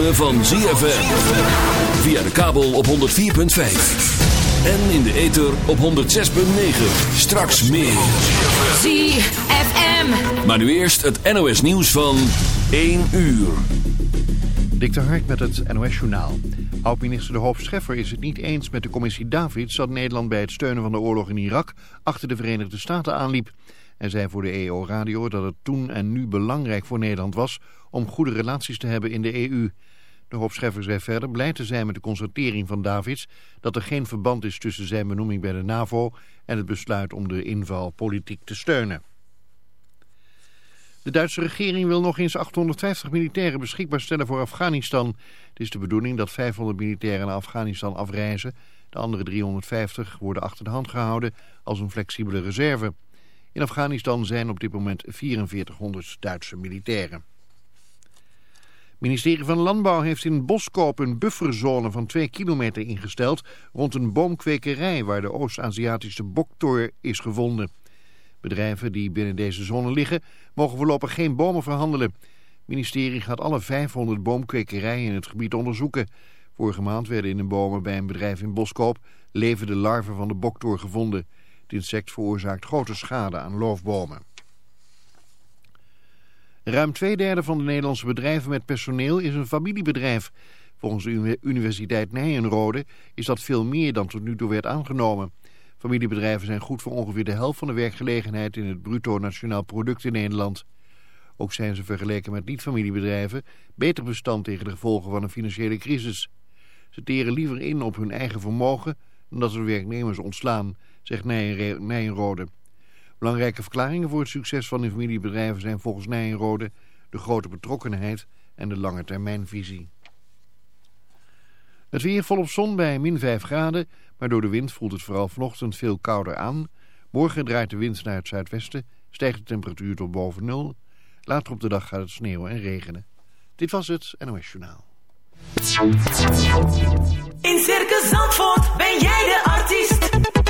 ritme van ZFM. Via de kabel op 104.5. En in de ether op 106.9. Straks meer. ZFM. Maar nu eerst het NOS nieuws van 1 uur. Dik de Hark met het NOS-journaal. Oud-minister De Hoop Scheffer is het niet eens met de commissie Davids... dat Nederland bij het steunen van de oorlog in Irak achter de Verenigde Staten aanliep. Hij zei voor de EO Radio dat het toen en nu belangrijk voor Nederland was... om goede relaties te hebben in de EU. De Hoop Scheffer zei verder blij te zijn met de constatering van Davids... dat er geen verband is tussen zijn benoeming bij de NAVO... en het besluit om de inval politiek te steunen. De Duitse regering wil nog eens 850 militairen beschikbaar stellen voor Afghanistan. Het is de bedoeling dat 500 militairen naar Afghanistan afreizen. De andere 350 worden achter de hand gehouden als een flexibele reserve. In Afghanistan zijn op dit moment 4400 Duitse militairen. Ministerie van Landbouw heeft in Boskoop een bufferzone van 2 kilometer ingesteld... rond een boomkwekerij waar de Oost-Aziatische boktor is gevonden... Bedrijven die binnen deze zone liggen mogen voorlopig geen bomen verhandelen. Het ministerie gaat alle 500 boomkwekerijen in het gebied onderzoeken. Vorige maand werden in de bomen bij een bedrijf in Boskoop levende larven van de boktoor gevonden. Het insect veroorzaakt grote schade aan loofbomen. Ruim twee derde van de Nederlandse bedrijven met personeel is een familiebedrijf. Volgens de Universiteit Nijenrode is dat veel meer dan tot nu toe werd aangenomen. Familiebedrijven zijn goed voor ongeveer de helft van de werkgelegenheid in het bruto nationaal product in Nederland. Ook zijn ze vergeleken met niet-familiebedrijven beter bestand tegen de gevolgen van een financiële crisis. Ze teren liever in op hun eigen vermogen dan dat ze werknemers ontslaan, zegt Nijenrode. Belangrijke verklaringen voor het succes van de familiebedrijven zijn volgens Nijenrode de grote betrokkenheid en de lange termijnvisie. Het weer volop zon bij min 5 graden, maar door de wind voelt het vooral vanochtend veel kouder aan. Morgen draait de wind naar het zuidwesten, stijgt de temperatuur tot boven nul. Later op de dag gaat het sneeuwen en regenen. Dit was het NOS Journaal. In Circus Zandvoort ben jij de artiest.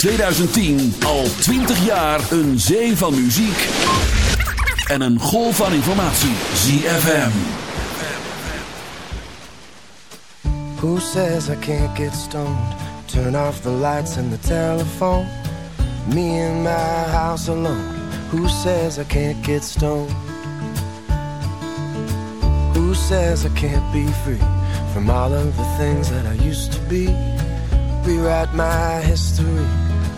2010 al 20 jaar een zee van muziek en een golf van informatie. ZFM. Who says I can't get stoned? Turn off the lights and the telephone. Me in my house alone. Who says I can't get stoned? Who says I can't be free from all of the things that I used to be? Rewrite my history.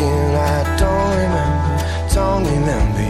again. I don't remember, don't remember.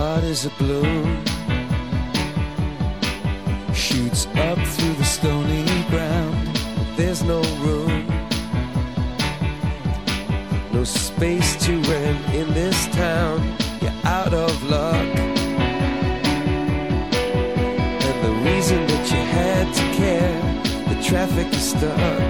heart is a blue. Shoots up through the stony ground But there's no room. No space to rent in this town. You're out of luck. And the reason that you had to care The traffic is stuck.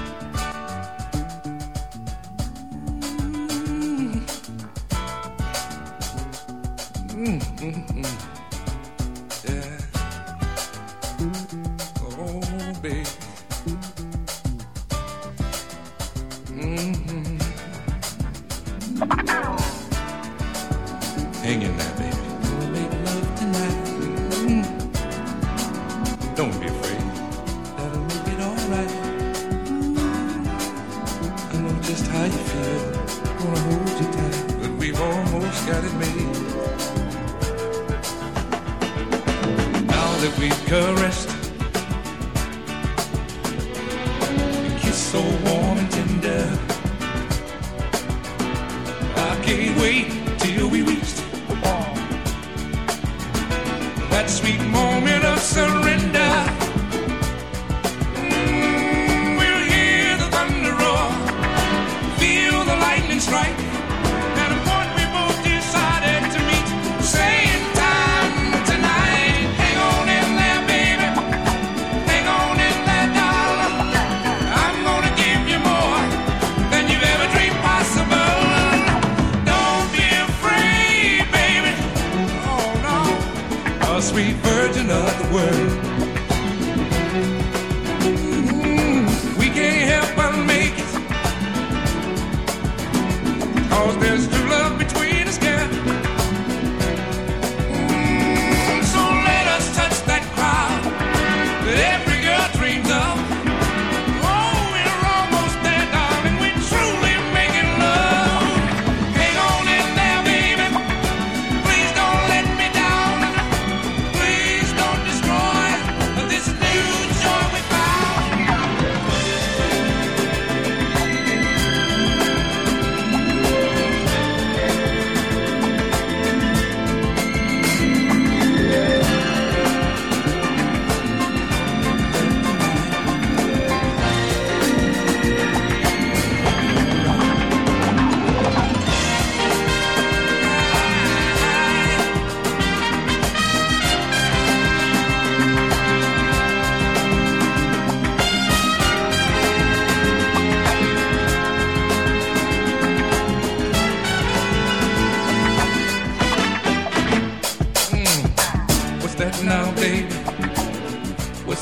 so warm.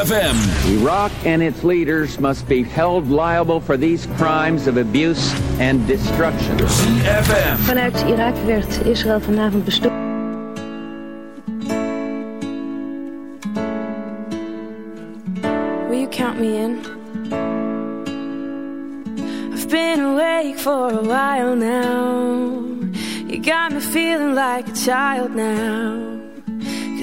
ZFM. Iraq and its leaders must be held liable for these crimes of abuse and destruction. ZFM. Vanuit Irak werd Israël vanavond bestoken. Will you count me in? I've been awake for a while now. You got me feeling like a child now.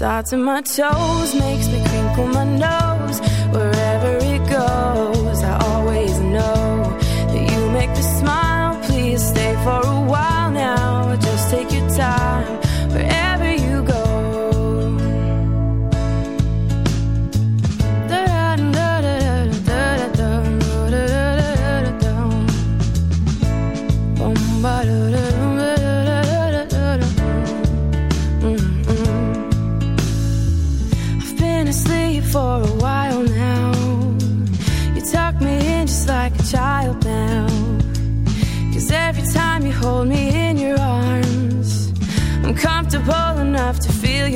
starts in my toes, makes me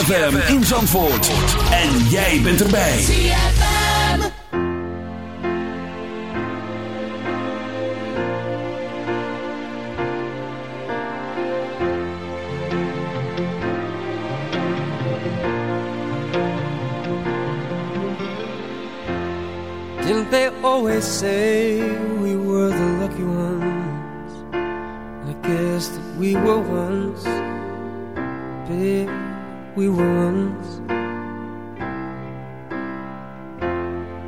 ZFM in Zandvoort. En jij bent erbij. ZFM. Didn't they always say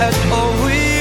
At all